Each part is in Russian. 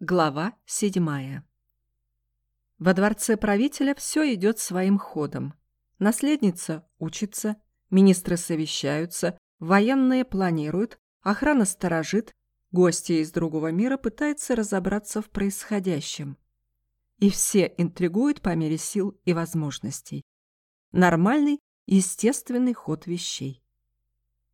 Глава седьмая. Во дворце правителя все идет своим ходом. Наследница учится, министры совещаются, военные планируют, охрана сторожит, гости из другого мира пытаются разобраться в происходящем. И все интригуют по мере сил и возможностей. Нормальный, естественный ход вещей.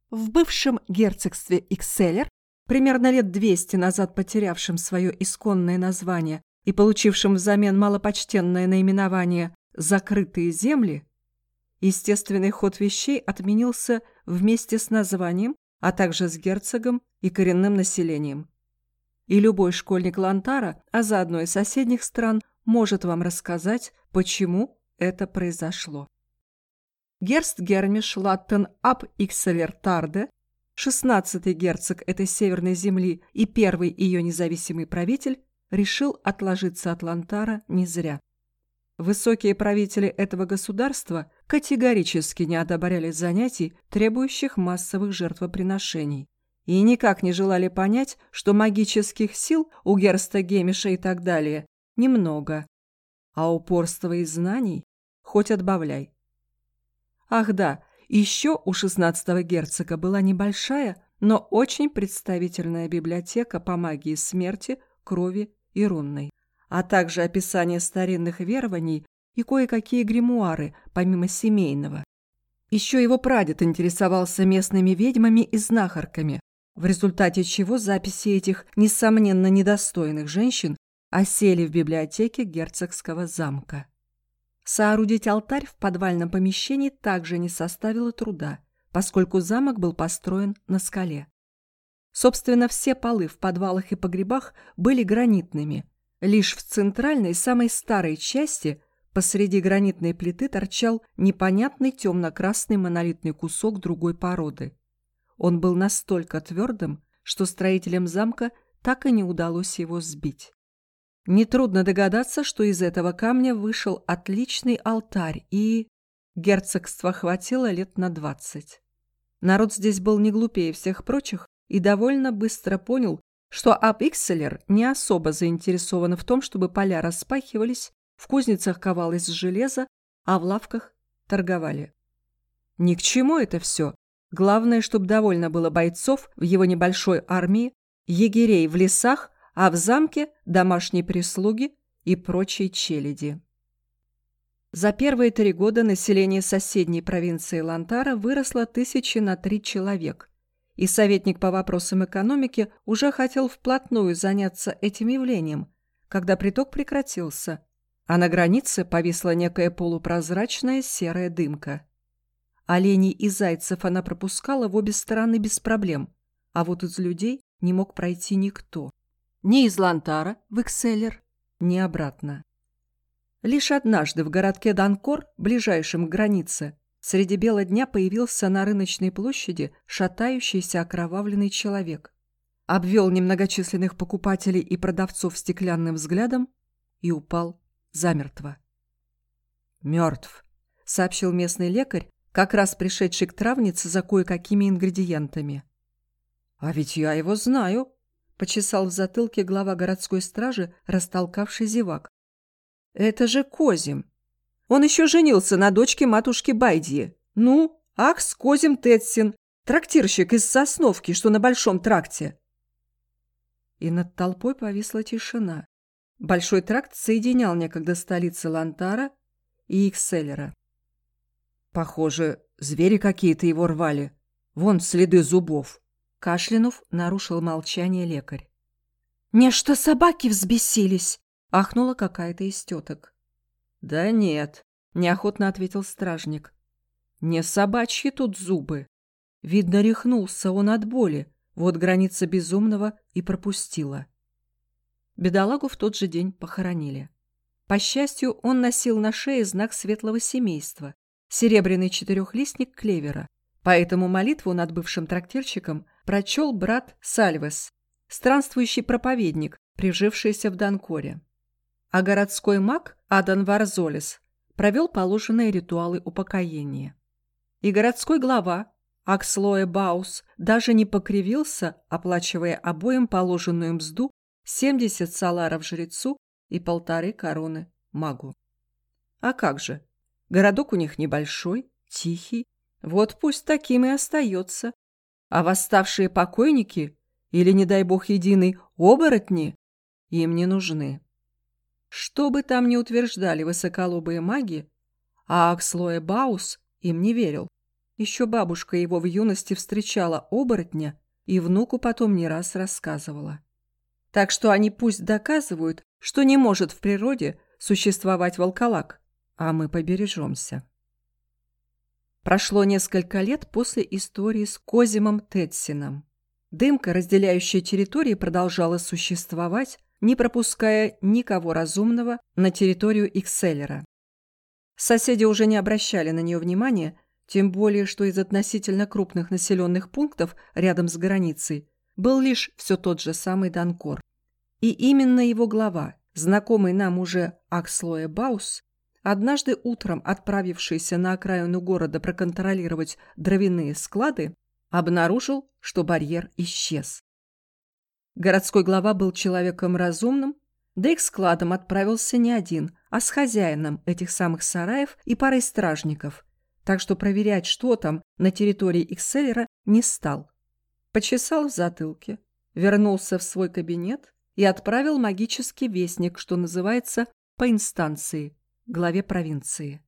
В бывшем герцогстве Икселер примерно лет 200 назад потерявшим свое исконное название и получившим взамен малопочтенное наименование «закрытые земли», естественный ход вещей отменился вместе с названием, а также с герцогом и коренным населением. И любой школьник Лантара, а заодно и соседних стран, может вам рассказать, почему это произошло. Герст Гермиш Латтен Ап Икселертарде 16-й герцог этой северной земли и первый ее независимый правитель, решил отложиться от Лантара не зря. Высокие правители этого государства категорически не одобряли занятий, требующих массовых жертвоприношений, и никак не желали понять, что магических сил у Герста Гемиша и так далее немного, а упорства и знаний хоть отбавляй. Ах да, еще у шестнадцатого герцога была небольшая, но очень представительная библиотека по магии смерти, крови и рунной, а также описание старинных верований и кое-какие гримуары, помимо семейного. Еще его прадед интересовался местными ведьмами и знахарками, в результате чего записи этих, несомненно, недостойных женщин осели в библиотеке герцогского замка. Соорудить алтарь в подвальном помещении также не составило труда, поскольку замок был построен на скале. Собственно, все полы в подвалах и погребах были гранитными. Лишь в центральной, самой старой части посреди гранитной плиты торчал непонятный темно-красный монолитный кусок другой породы. Он был настолько твердым, что строителям замка так и не удалось его сбить. Нетрудно догадаться, что из этого камня вышел отличный алтарь, и... Герцогство хватило лет на двадцать. Народ здесь был не глупее всех прочих и довольно быстро понял, что Апикселер не особо заинтересован в том, чтобы поля распахивались, в кузницах ковалось железо, а в лавках торговали. Ни к чему это все. Главное, чтобы довольно было бойцов в его небольшой армии, егерей в лесах а в замке домашней прислуги и прочей челяди. За первые три года население соседней провинции Лантара выросло тысячи на три человек, и советник по вопросам экономики уже хотел вплотную заняться этим явлением, когда приток прекратился, а на границе повисла некая полупрозрачная серая дымка. Оленей и зайцев она пропускала в обе стороны без проблем, а вот из людей не мог пройти никто. Ни из Лантара в Экселлер, ни обратно. Лишь однажды в городке Данкор, ближайшем к границе, среди бела дня появился на рыночной площади шатающийся окровавленный человек. Обвел немногочисленных покупателей и продавцов стеклянным взглядом и упал замертво. «Мертв», — сообщил местный лекарь, как раз пришедший к травнице за кое-какими ингредиентами. «А ведь я его знаю», — почесал в затылке глава городской стражи, растолкавший зевак. «Это же Козим! Он еще женился на дочке матушки Байдии. Ну, ах, с Козим Тетсин, трактирщик из Сосновки, что на Большом тракте!» И над толпой повисла тишина. Большой тракт соединял некогда столицы Лантара и Икселлера. Похоже, звери какие-то его рвали. Вон следы зубов. Кашлянув, нарушил молчание лекарь. «Не что собаки взбесились!» — ахнула какая-то из теток. «Да нет», — неохотно ответил стражник. «Не собачьи тут зубы. Видно, рехнулся он от боли. Вот граница безумного и пропустила». Бедолагу в тот же день похоронили. По счастью, он носил на шее знак светлого семейства — серебряный четырехлистник клевера. Поэтому молитву над бывшим трактирщиком прочел брат Сальвес, странствующий проповедник, прижившийся в Данкоре. А городской маг Адан Варзолис провел положенные ритуалы упокоения. И городской глава Акслоэ Баус даже не покривился, оплачивая обоим положенную мзду 70 саларов жрецу и полторы короны магу. А как же? Городок у них небольшой, тихий. Вот пусть таким и остается. А восставшие покойники или, не дай бог, единый оборотни им не нужны. Что бы там ни утверждали высоколобые маги, а Акслоэ Баус им не верил. Еще бабушка его в юности встречала оборотня и внуку потом не раз рассказывала. Так что они пусть доказывают, что не может в природе существовать волколак, а мы побережемся. Прошло несколько лет после истории с Козимом Тетсином. Дымка, разделяющая территории, продолжала существовать, не пропуская никого разумного на территорию Икселлера. Соседи уже не обращали на нее внимания, тем более, что из относительно крупных населенных пунктов рядом с границей был лишь все тот же самый Данкор. И именно его глава, знакомый нам уже Акслоя Баус, однажды утром отправившийся на окраину города проконтролировать дровяные склады, обнаружил, что барьер исчез. Городской глава был человеком разумным, да и к складам отправился не один, а с хозяином этих самых сараев и парой стражников, так что проверять, что там на территории Экселлера, не стал. Почесал в затылке, вернулся в свой кабинет и отправил магический вестник, что называется, по инстанции, главе провинции.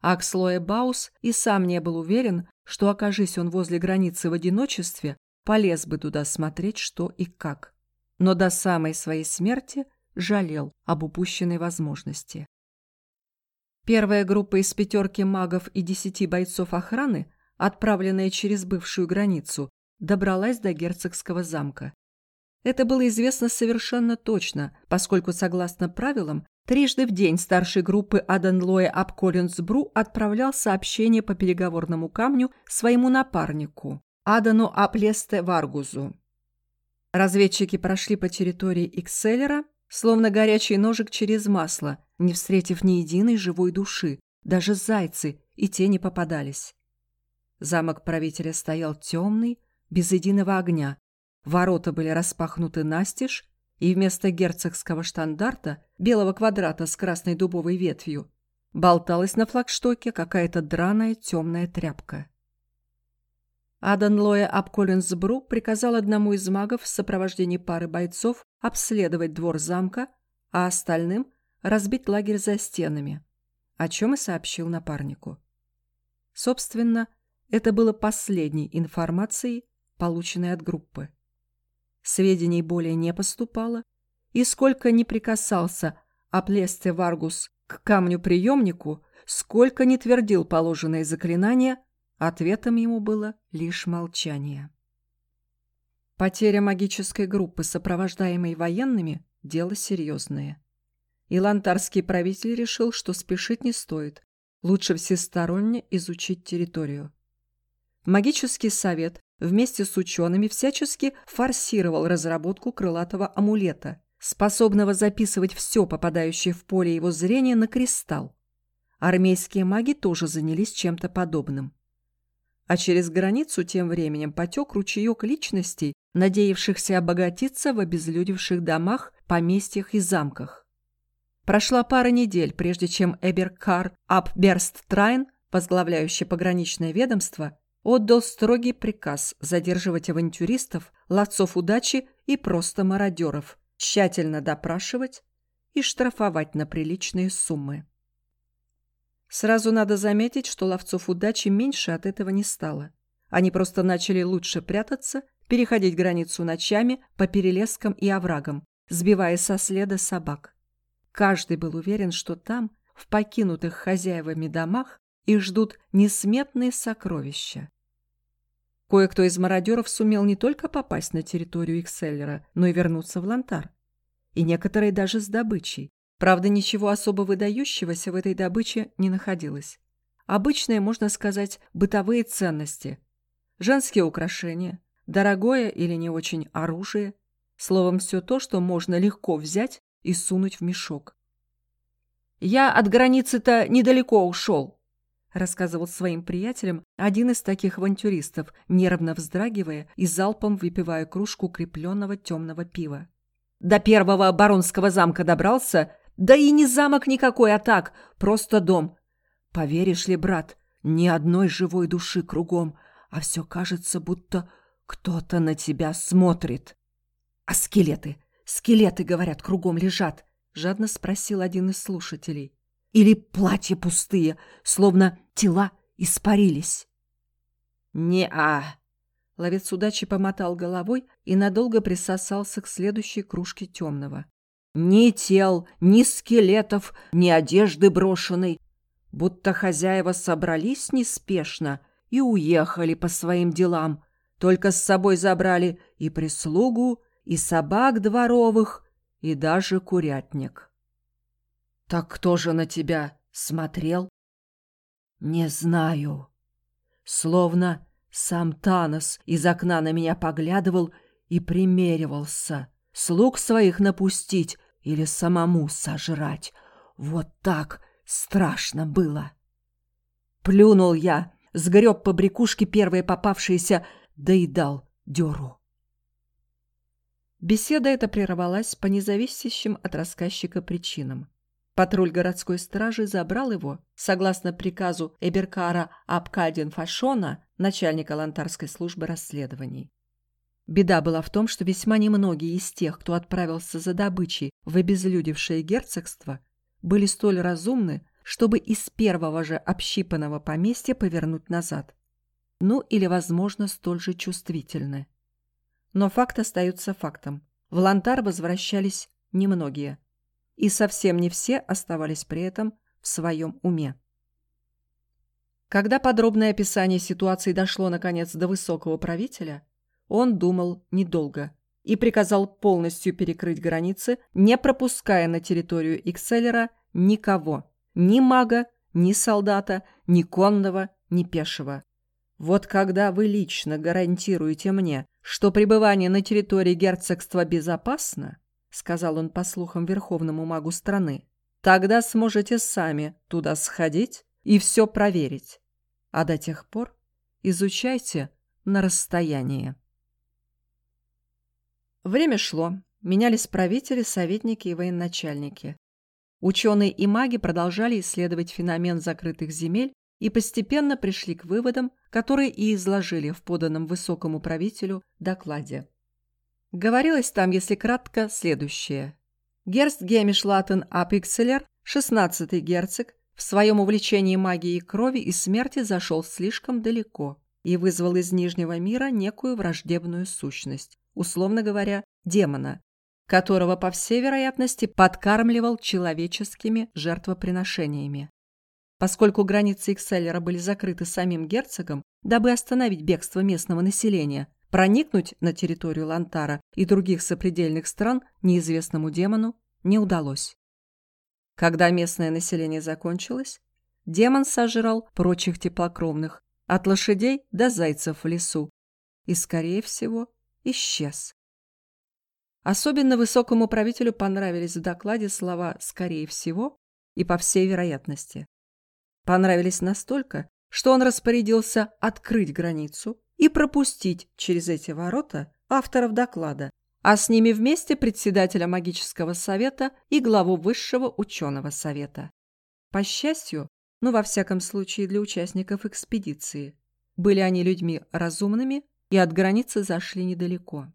Акслоэ Баус и сам не был уверен, что, окажись он возле границы в одиночестве, полез бы туда смотреть, что и как. Но до самой своей смерти жалел об упущенной возможности. Первая группа из пятерки магов и десяти бойцов охраны, отправленная через бывшую границу, добралась до герцогского замка. Это было известно совершенно точно, поскольку, согласно правилам, Трижды в день старший группы Аденлоя Апколлинсбру отправлял сообщение по переговорному камню своему напарнику, Адану Аплесте Варгузу. Разведчики прошли по территории Икселлера, словно горячий ножик через масло, не встретив ни единой живой души, даже зайцы и те не попадались. Замок правителя стоял темный, без единого огня. Ворота были распахнуты настежь, и вместо герцогского штандарта, белого квадрата с красной дубовой ветвью, болталась на флагштоке какая-то драная темная тряпка. Адан Лоя приказал одному из магов в сопровождении пары бойцов обследовать двор замка, а остальным разбить лагерь за стенами, о чем и сообщил напарнику. Собственно, это было последней информацией, полученной от группы сведений более не поступало, и сколько ни прикасался Аплесте Варгус к камню-приемнику, сколько ни твердил положенные заклинания, ответом ему было лишь молчание. Потеря магической группы, сопровождаемой военными, дело серьезное. И лантарский правитель решил, что спешить не стоит. Лучше всесторонне изучить территорию. Магический совет вместе с учеными всячески форсировал разработку крылатого амулета, способного записывать все попадающее в поле его зрения на кристалл. Армейские маги тоже занялись чем-то подобным. А через границу тем временем потек ручеек личностей, надеявшихся обогатиться в обезлюдевших домах, поместьях и замках. Прошла пара недель, прежде чем Эберкар Апберст Трайн, возглавляющий пограничное ведомство, отдал строгий приказ задерживать авантюристов, ловцов удачи и просто мародеров, тщательно допрашивать и штрафовать на приличные суммы. Сразу надо заметить, что ловцов удачи меньше от этого не стало. Они просто начали лучше прятаться, переходить границу ночами по перелескам и оврагам, сбивая со следа собак. Каждый был уверен, что там, в покинутых хозяевами домах, их ждут несметные сокровища. Кое-кто из мародеров сумел не только попасть на территорию Экселлера, но и вернуться в Лантар. И некоторые даже с добычей. Правда, ничего особо выдающегося в этой добыче не находилось. Обычные, можно сказать, бытовые ценности. Женские украшения, дорогое или не очень оружие. Словом, все то, что можно легко взять и сунуть в мешок. «Я от границы-то недалеко ушел», рассказывал своим приятелям один из таких авантюристов, нервно вздрагивая и залпом выпивая кружку крепленного темного пива. До первого баронского замка добрался, да и не замок никакой, а так, просто дом. Поверишь ли, брат, ни одной живой души кругом, а все кажется, будто кто-то на тебя смотрит. А скелеты, скелеты, говорят, кругом лежат, жадно спросил один из слушателей. Или платья пустые, словно тела испарились. «Не-а!» Ловец удачи помотал головой и надолго присосался к следующей кружке темного. Ни тел, ни скелетов, ни одежды брошенной. Будто хозяева собрались неспешно и уехали по своим делам. Только с собой забрали и прислугу, и собак дворовых, и даже курятник. «Так кто же на тебя смотрел?» «Не знаю. Словно сам Танос из окна на меня поглядывал и примеривался. Слуг своих напустить или самому сожрать. Вот так страшно было. Плюнул я, сгреб по брякушке первые попавшиеся, доедал дёру. Беседа эта прервалась по независящим от рассказчика причинам. Патруль городской стражи забрал его, согласно приказу Эберкара Абкадин Фашона, начальника Лантарской службы расследований. Беда была в том, что весьма немногие из тех, кто отправился за добычей в обезлюдевшее герцогство, были столь разумны, чтобы из первого же общипанного поместья повернуть назад. Ну или, возможно, столь же чувствительны. Но факт остается фактом. В Лантар возвращались немногие. И совсем не все оставались при этом в своем уме. Когда подробное описание ситуации дошло, наконец, до высокого правителя, он думал недолго и приказал полностью перекрыть границы, не пропуская на территорию Икселлера никого. Ни мага, ни солдата, ни конного, ни пешего. Вот когда вы лично гарантируете мне, что пребывание на территории герцогства безопасно, сказал он по слухам верховному магу страны, тогда сможете сами туда сходить и все проверить. А до тех пор изучайте на расстоянии. Время шло. Менялись правители, советники и военачальники. Ученые и маги продолжали исследовать феномен закрытых земель и постепенно пришли к выводам, которые и изложили в поданном высокому правителю докладе. Говорилось там, если кратко, следующее. Герст Гемиш Латен Апикселер, 16-й герцог, в своем увлечении магией крови и смерти зашел слишком далеко и вызвал из Нижнего мира некую враждебную сущность, условно говоря, демона, которого, по всей вероятности, подкармливал человеческими жертвоприношениями. Поскольку границы Экселлера были закрыты самим герцогом, дабы остановить бегство местного населения, проникнуть на территорию Лантара и других сопредельных стран неизвестному демону не удалось. Когда местное население закончилось, демон сожрал прочих теплокровных, от лошадей до зайцев в лесу, и, скорее всего, исчез. Особенно высокому правителю понравились в докладе слова «скорее всего» и «по всей вероятности». Понравились настолько, что он распорядился открыть границу и пропустить через эти ворота авторов доклада, а с ними вместе председателя магического совета и главу высшего ученого совета. По счастью, ну во всяком случае для участников экспедиции, были они людьми разумными и от границы зашли недалеко.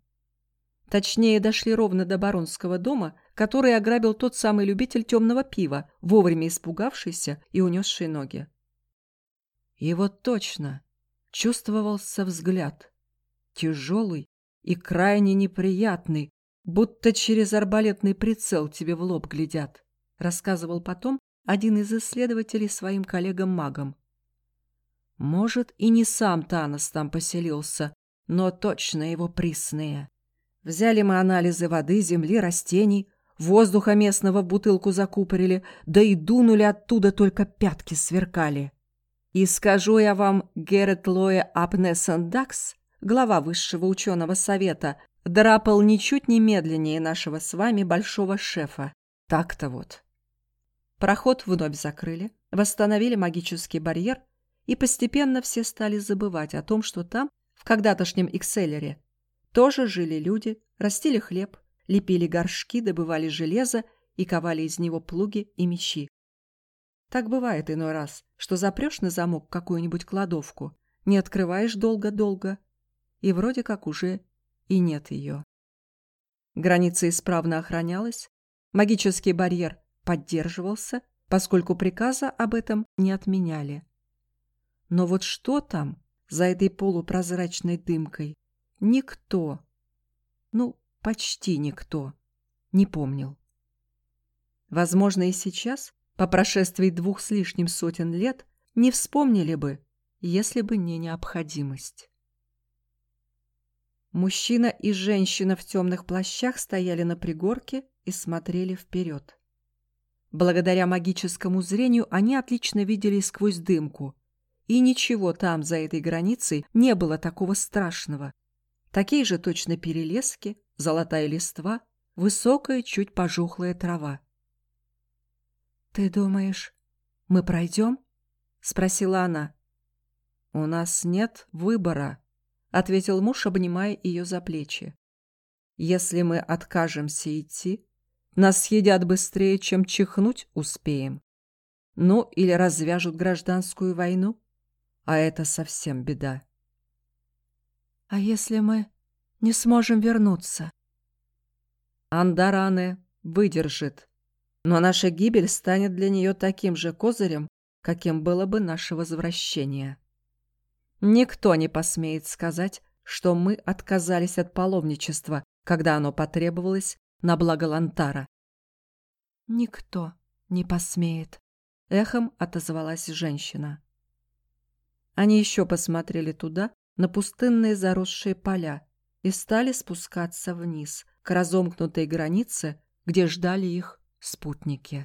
Точнее, дошли ровно до баронского дома, который ограбил тот самый любитель темного пива, вовремя испугавшийся и унесший ноги. И вот точно чувствовался взгляд, тяжелый и крайне неприятный, будто через арбалетный прицел тебе в лоб глядят, рассказывал потом один из исследователей своим коллегам-магам. Может, и не сам Танос там поселился, но точно его присные. Взяли мы анализы воды, земли, растений, воздуха местного в бутылку закупорили, да и дунули оттуда, только пятки сверкали. И скажу я вам, Герет Лоэ Апнесендакс, глава высшего ученого совета, драпал ничуть не медленнее нашего с вами большого шефа. Так-то вот. Проход вновь закрыли, восстановили магический барьер, и постепенно все стали забывать о том, что там в когда-тошнем Экселлере тоже жили люди, растили хлеб, лепили горшки, добывали железо и ковали из него плуги и мечи. Так бывает иной раз, что запрешь на замок какую-нибудь кладовку, не открываешь долго-долго, и вроде как уже и нет ее. Граница исправно охранялась, магический барьер поддерживался, поскольку приказа об этом не отменяли. Но вот что там за этой полупрозрачной дымкой, никто, ну, почти никто, не помнил. Возможно, и сейчас, по прошествии двух с лишним сотен лет, не вспомнили бы, если бы не необходимость. Мужчина и женщина в темных плащах стояли на пригорке и смотрели вперед. Благодаря магическому зрению они отлично видели сквозь дымку, и ничего там, за этой границей, не было такого страшного. Такие же точно перелески, золотая листва, высокая, чуть пожухлая трава. «Ты думаешь, мы пройдем?» — спросила она. «У нас нет выбора», — ответил муж, обнимая ее за плечи. «Если мы откажемся идти, нас съедят быстрее, чем чихнуть успеем. Ну, или развяжут гражданскую войну а это совсем беда. А если мы не сможем вернуться? Андаране выдержит, но наша гибель станет для нее таким же козырем, каким было бы наше возвращение. Никто не посмеет сказать, что мы отказались от паломничества, когда оно потребовалось на благо Лантара. «Никто не посмеет», — эхом отозвалась женщина. Они еще посмотрели туда, на пустынные заросшие поля, и стали спускаться вниз, к разомкнутой границе, где ждали их спутники.